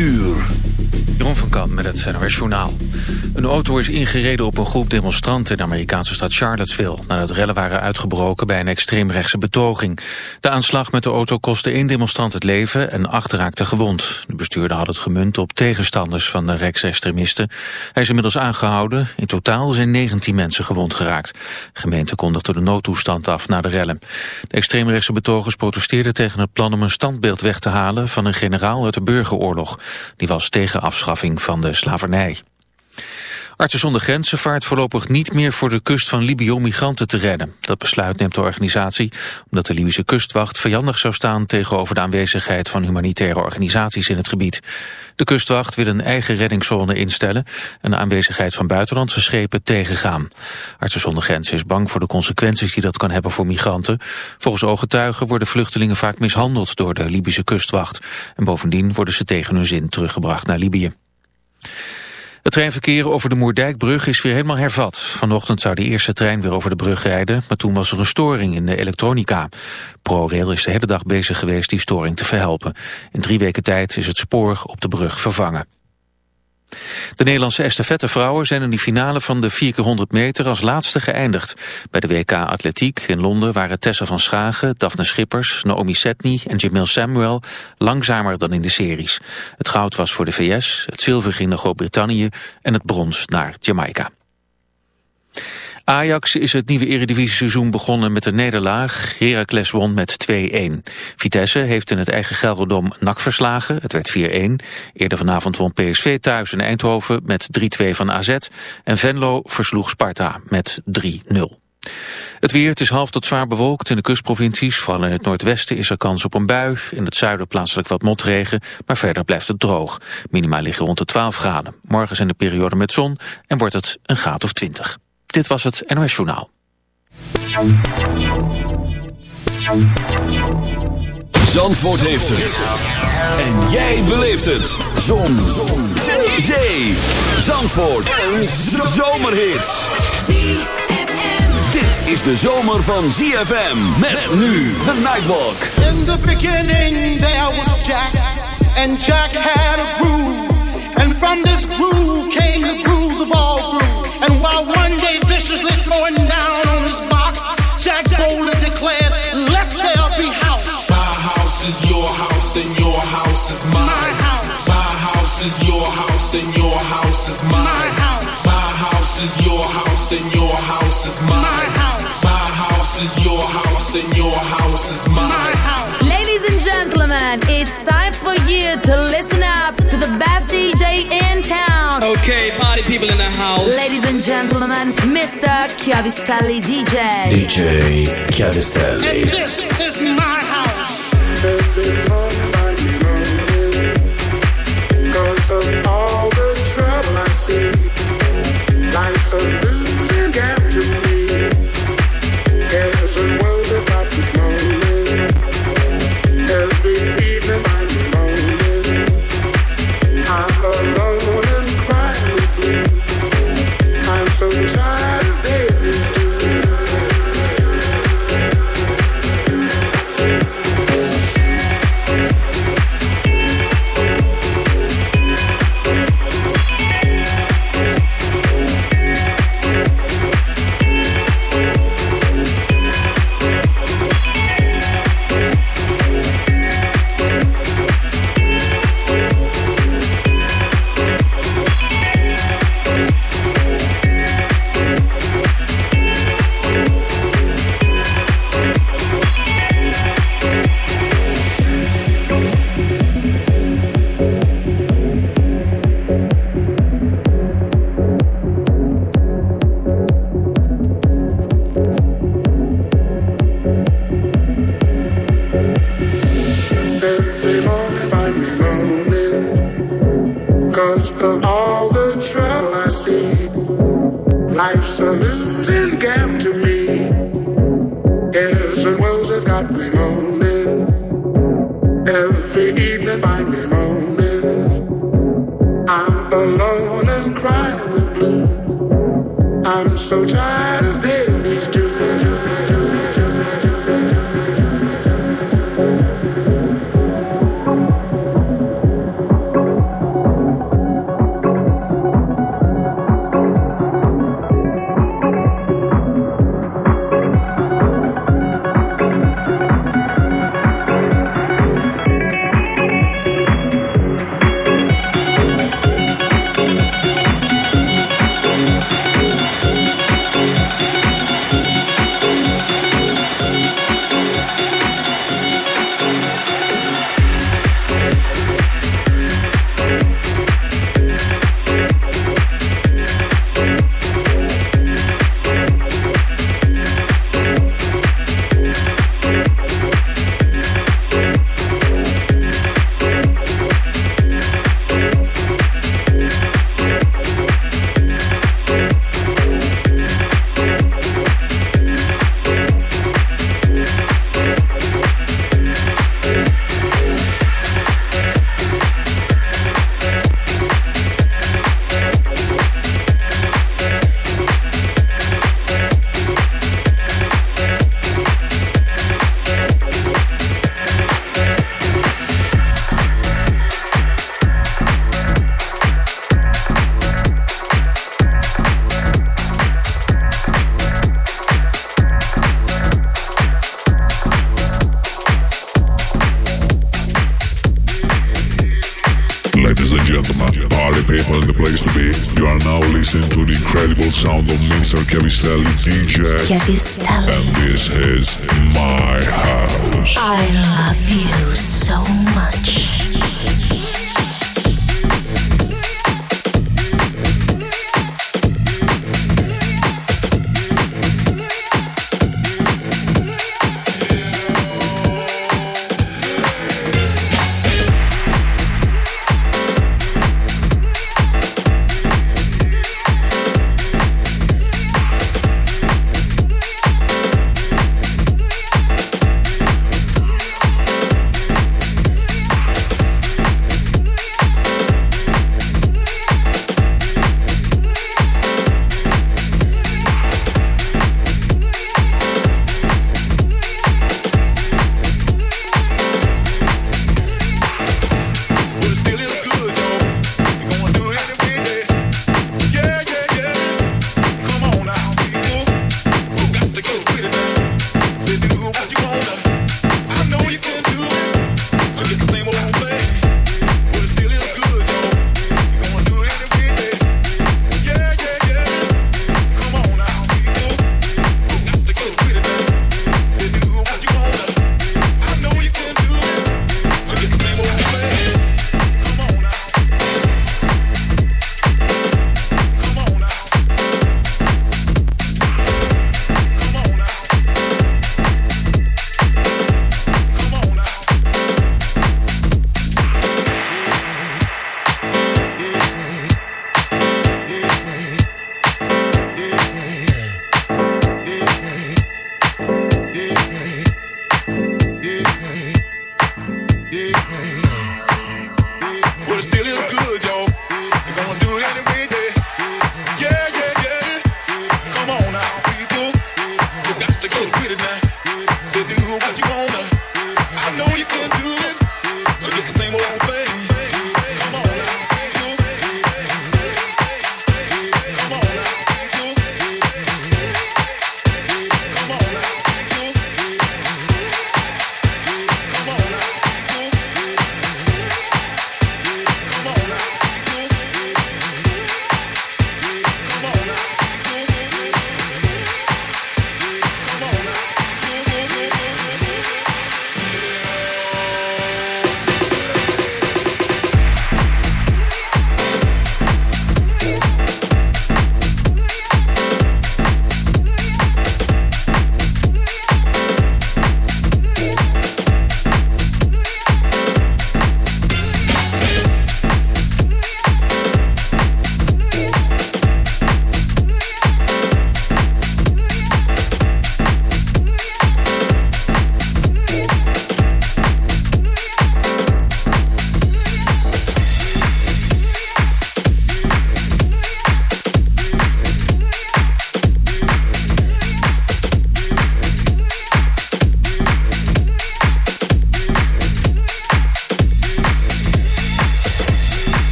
uur. Jeroen van Met het NOS Journaal. Een auto is ingereden op een groep demonstranten in de Amerikaanse stad Charlottesville... nadat rellen waren uitgebroken bij een extreemrechtse betoging. De aanslag met de auto kostte één demonstrant het leven en acht raakten gewond. De bestuurder had het gemunt op tegenstanders van de rechtsextremisten. Hij is inmiddels aangehouden. In totaal zijn 19 mensen gewond geraakt. De gemeente kondigde de noodtoestand af na de rellen. De extreemrechtse betogers protesteerden tegen het plan om een standbeeld weg te halen... van een generaal uit de burgeroorlog. Die was tegen afschaffing van de slavernij. Artsen zonder grenzen vaart voorlopig niet meer voor de kust van Libië om migranten te redden. Dat besluit neemt de organisatie omdat de Libische kustwacht vijandig zou staan tegenover de aanwezigheid van humanitaire organisaties in het gebied. De kustwacht wil een eigen reddingszone instellen en de aanwezigheid van buitenlandse schepen tegengaan. Artsen zonder grenzen is bang voor de consequenties die dat kan hebben voor migranten. Volgens ooggetuigen worden vluchtelingen vaak mishandeld door de Libische kustwacht. En bovendien worden ze tegen hun zin teruggebracht naar Libië. Het treinverkeer over de Moerdijkbrug is weer helemaal hervat. Vanochtend zou de eerste trein weer over de brug rijden, maar toen was er een storing in de elektronica. ProRail is de hele dag bezig geweest die storing te verhelpen. In drie weken tijd is het spoor op de brug vervangen. De Nederlandse estafettevrouwen zijn in de finale van de 4x100 meter als laatste geëindigd. Bij de WK Atletiek in Londen waren Tessa van Schagen, Daphne Schippers, Naomi Setny en Jamil Samuel langzamer dan in de series. Het goud was voor de VS, het zilver ging naar Groot-Brittannië en het brons naar Jamaica. Ajax is het nieuwe eredivisie-seizoen begonnen met een nederlaag. Heracles won met 2-1. Vitesse heeft in het eigen Gelredom NAC verslagen. Het werd 4-1. Eerder vanavond won PSV thuis in Eindhoven met 3-2 van AZ. En Venlo versloeg Sparta met 3-0. Het weer, het is half tot zwaar bewolkt in de kustprovincies. Vooral in het noordwesten is er kans op een bui. In het zuiden plaatselijk wat motregen, maar verder blijft het droog. Minima liggen rond de 12 graden. Morgen zijn de periode met zon en wordt het een graad of 20. Dit was het NOS Journaal. Zandvoort heeft het. En jij beleeft het. Zon. Zon. Zee. Zee. Zandvoort. Een zomerhit. Dit is de zomer van ZFM. Met nu de Nightwalk. In the beginning there was Jack. And Jack had a groove. And from this groove came the grooves of all grooves. And while one day viciously throwing down on his box, Jack boldly declared, Let there be house. My house is your house, and your house is mine. My house. My house is your house, and your house is mine. My house. My house is your house, and your house is mine. My house. My house is your house, and your house is mine. My house. Ladies and gentlemen, it's time for you to listen town. Okay, party people in the house. Ladies and gentlemen, Mr. Chiavistelli DJ. DJ And Chiavistelli. this is my house. Cause of all the trouble I see, life's a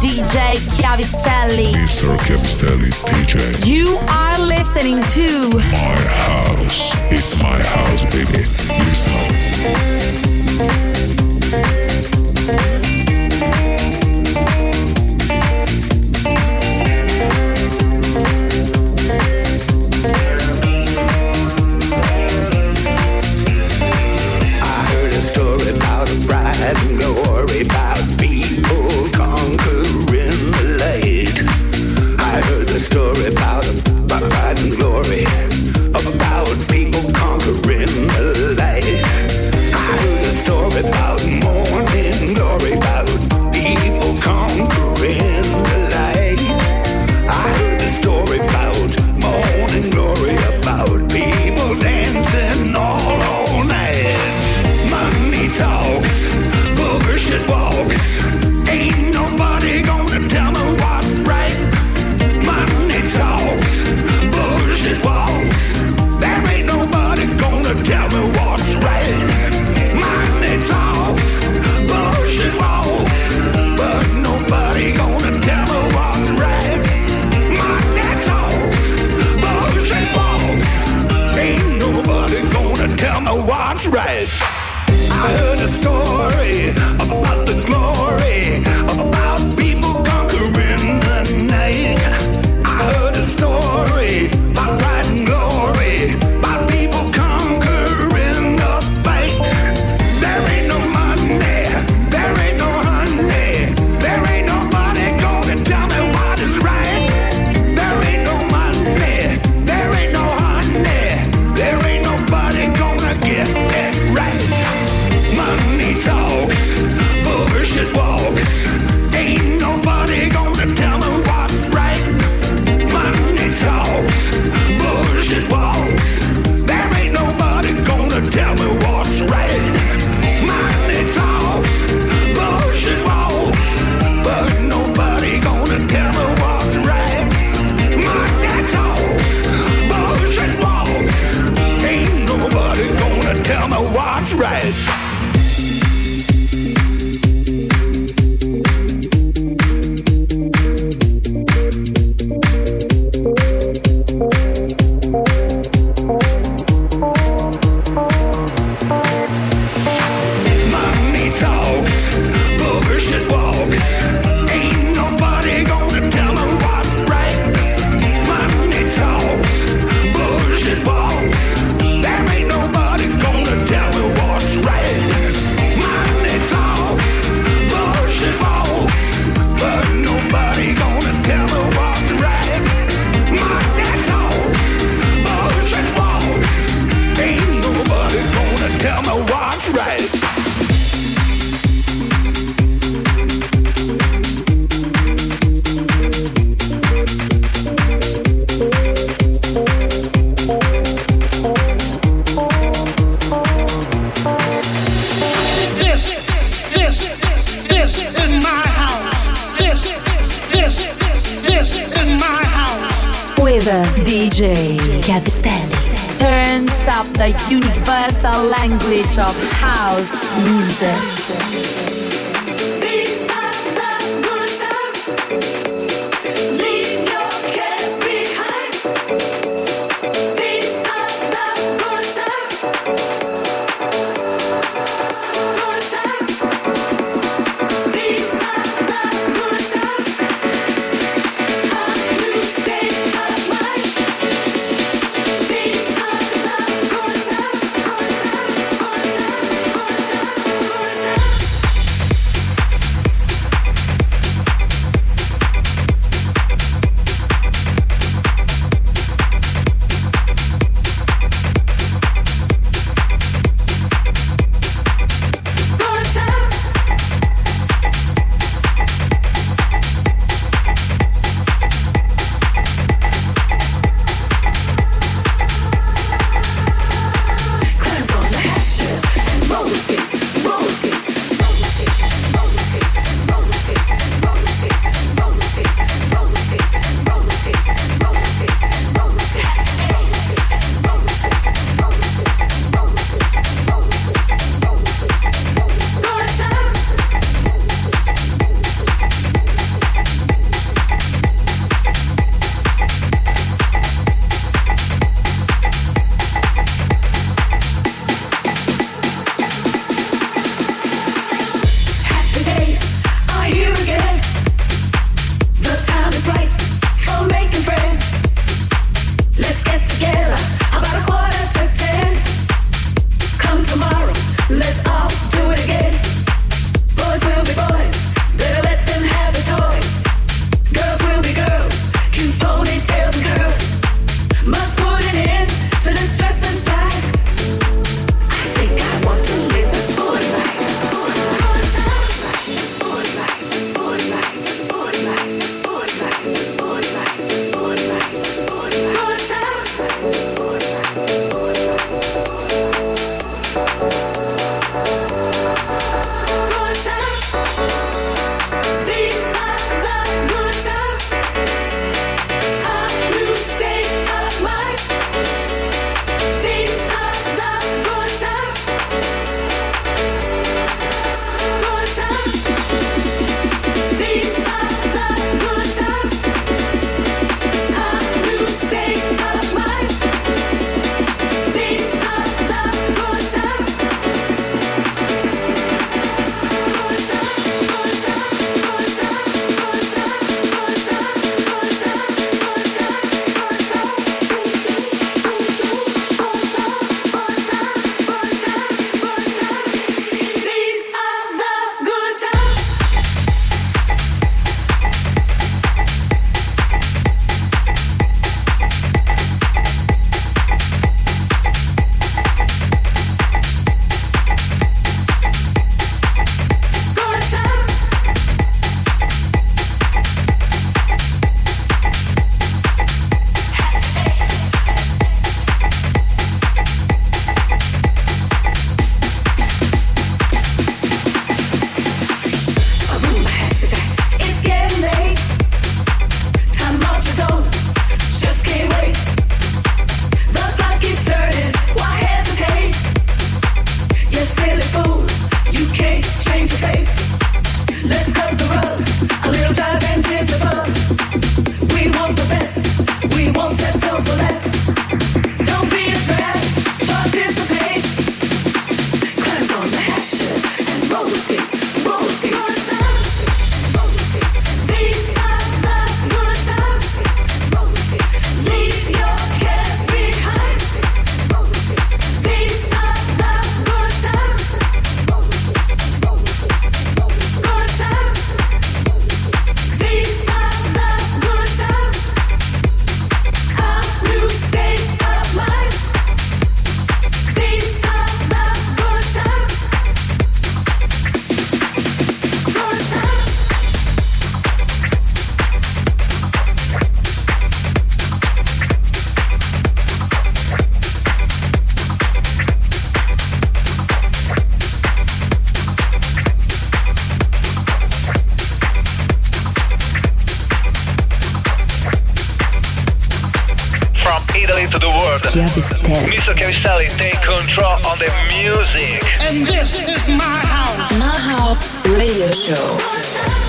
DJ Town. Mr. Cavistelli, take control on the music. And this is my house. My house radio show.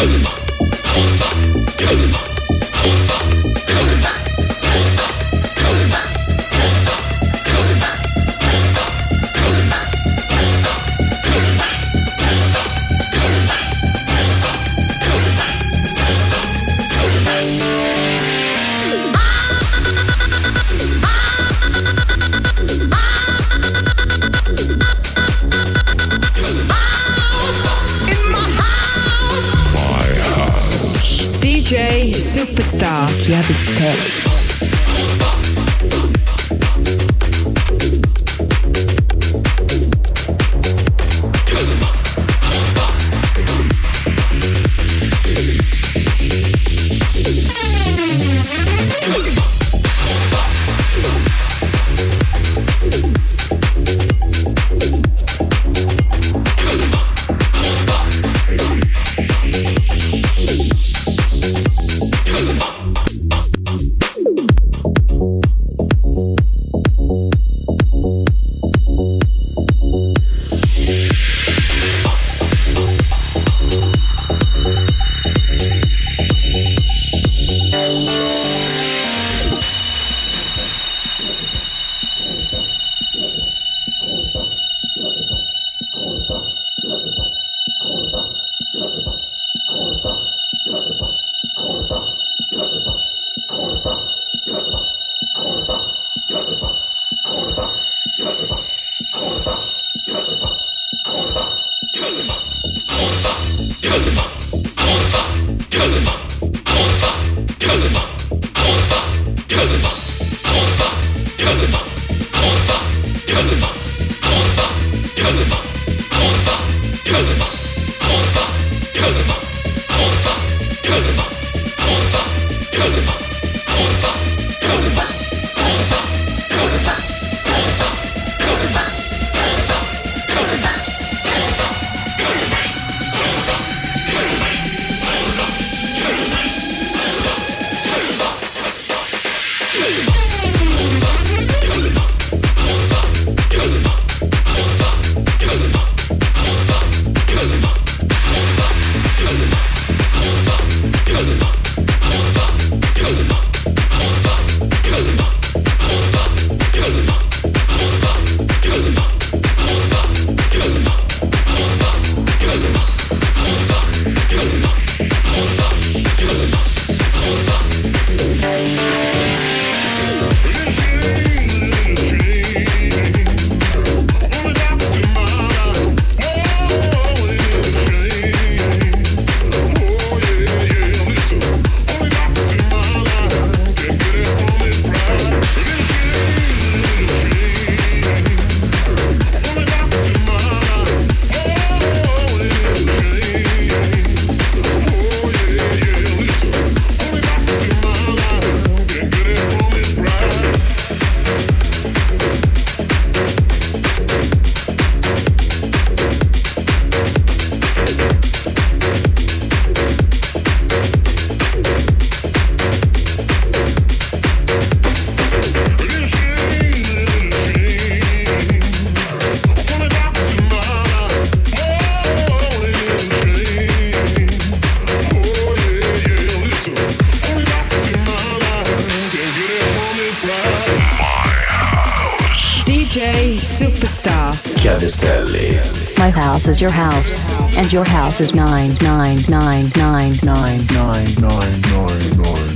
Yalma, Alma, Yalma. Destelli. My house is your house, and your house is mine, mine, mine, mine, mine, mine, mine, mine, mine, mine.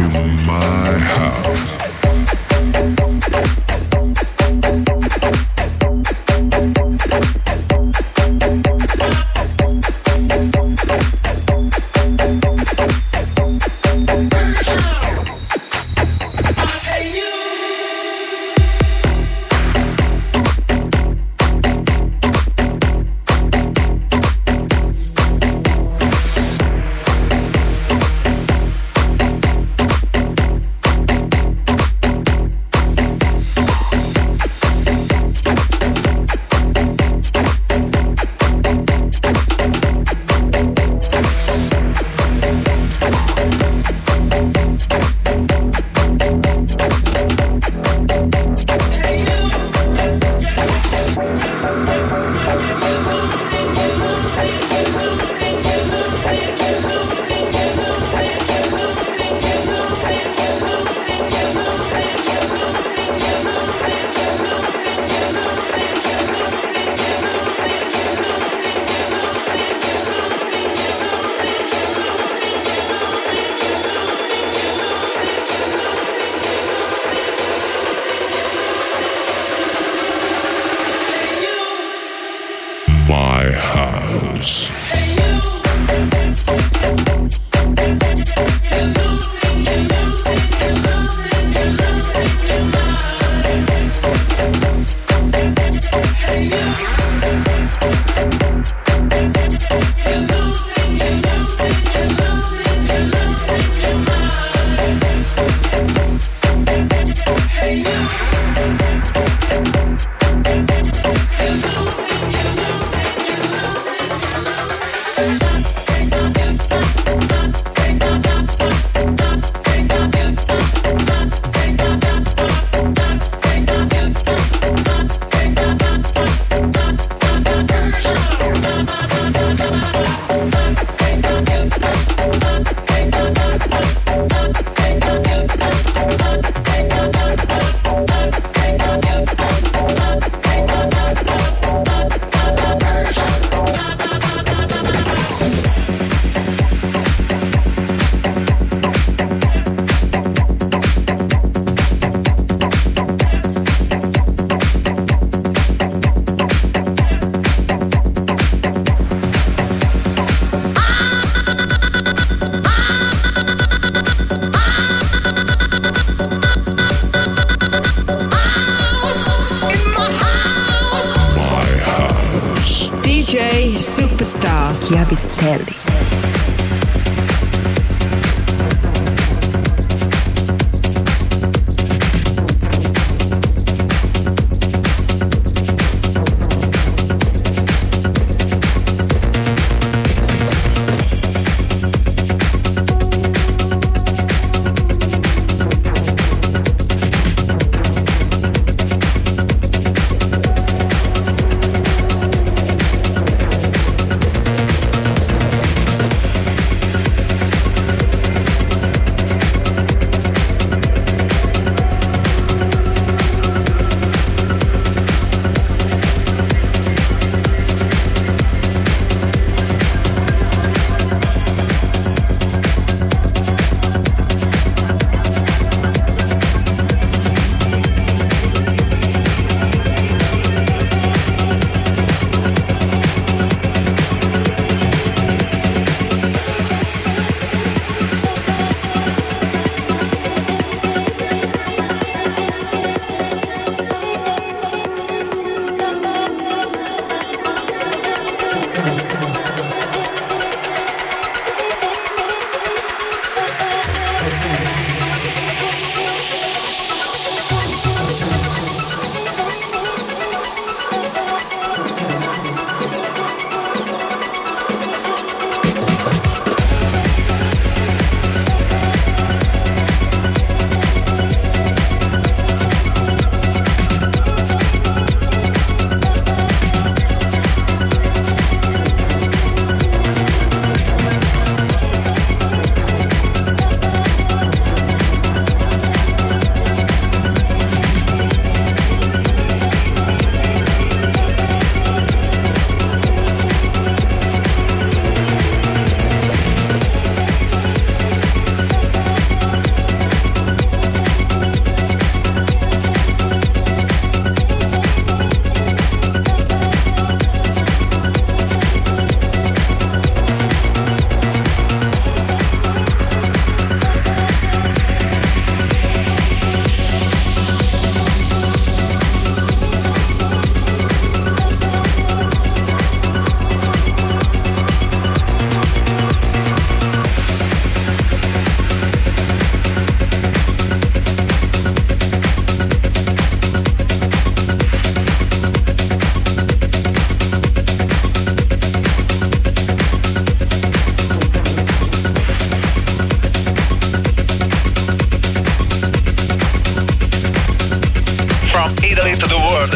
in my house.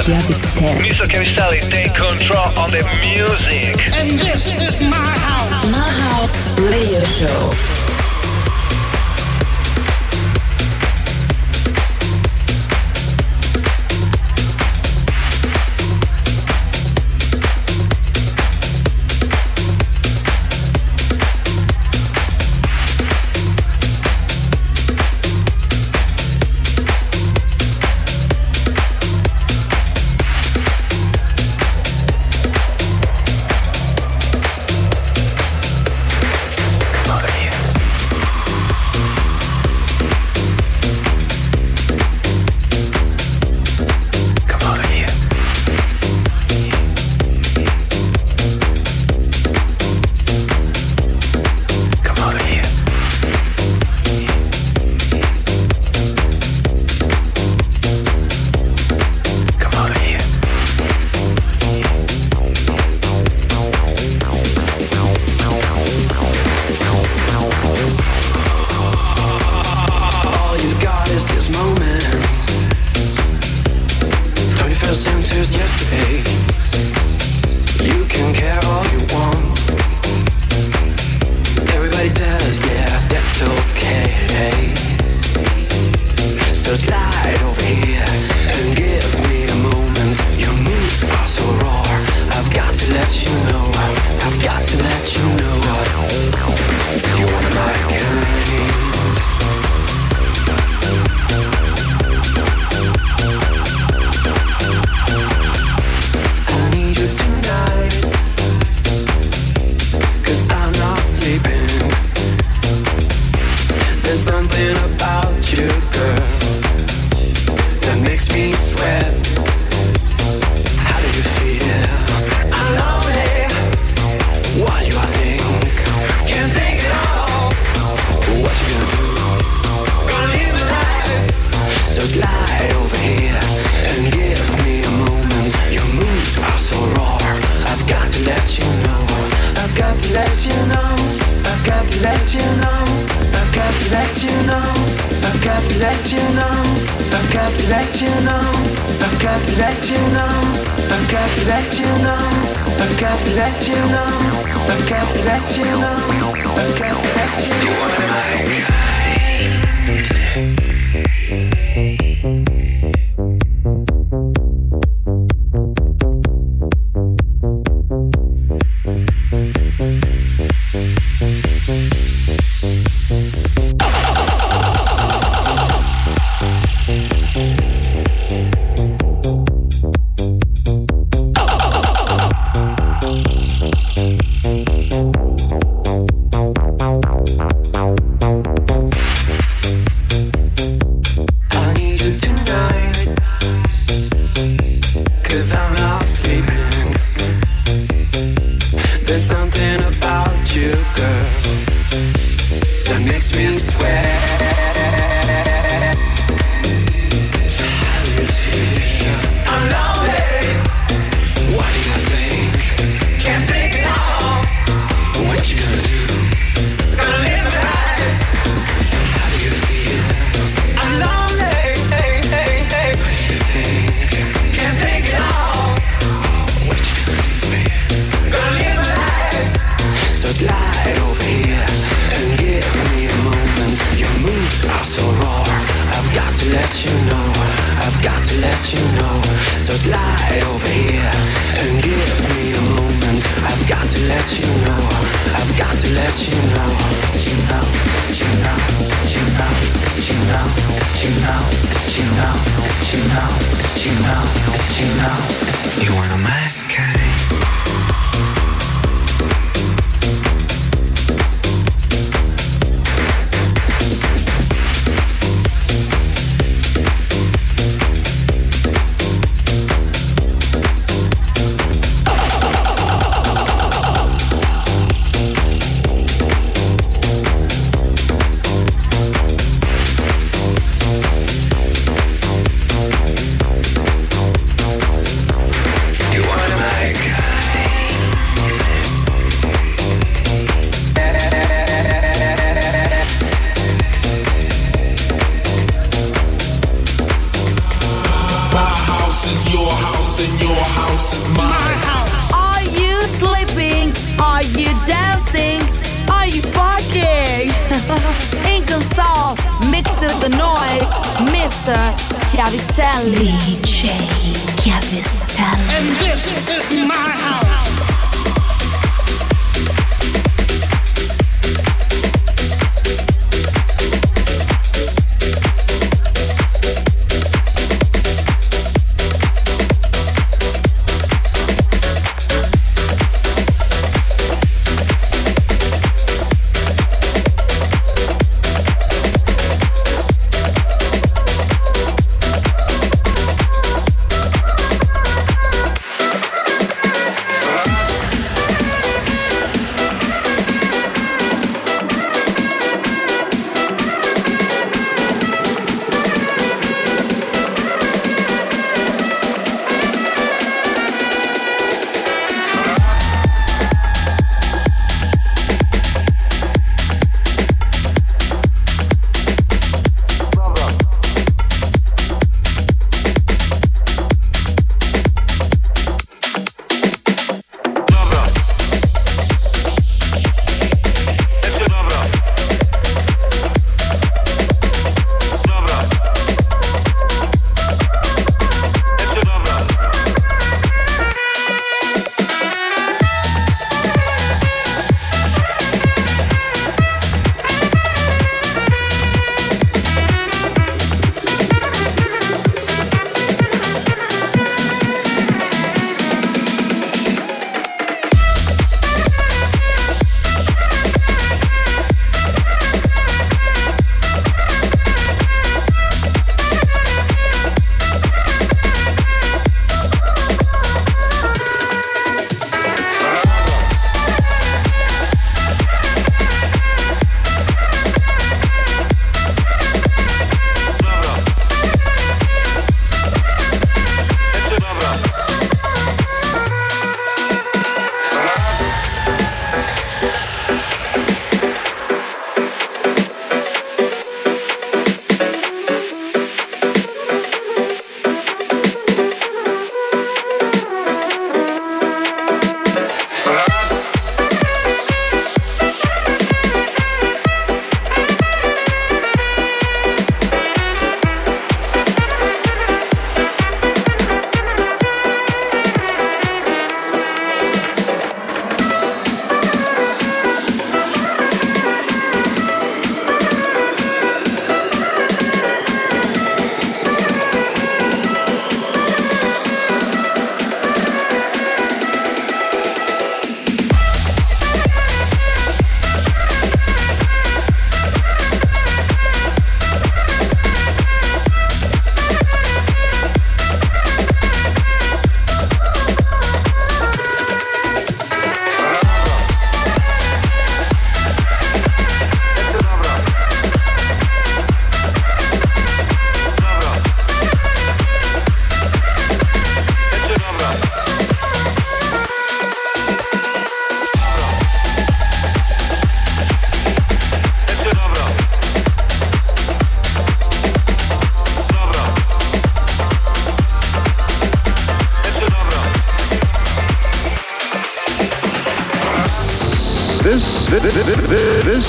Chiavisteri. Mr. Chiavisteri, take control of the music. And this is my house. My house radio show.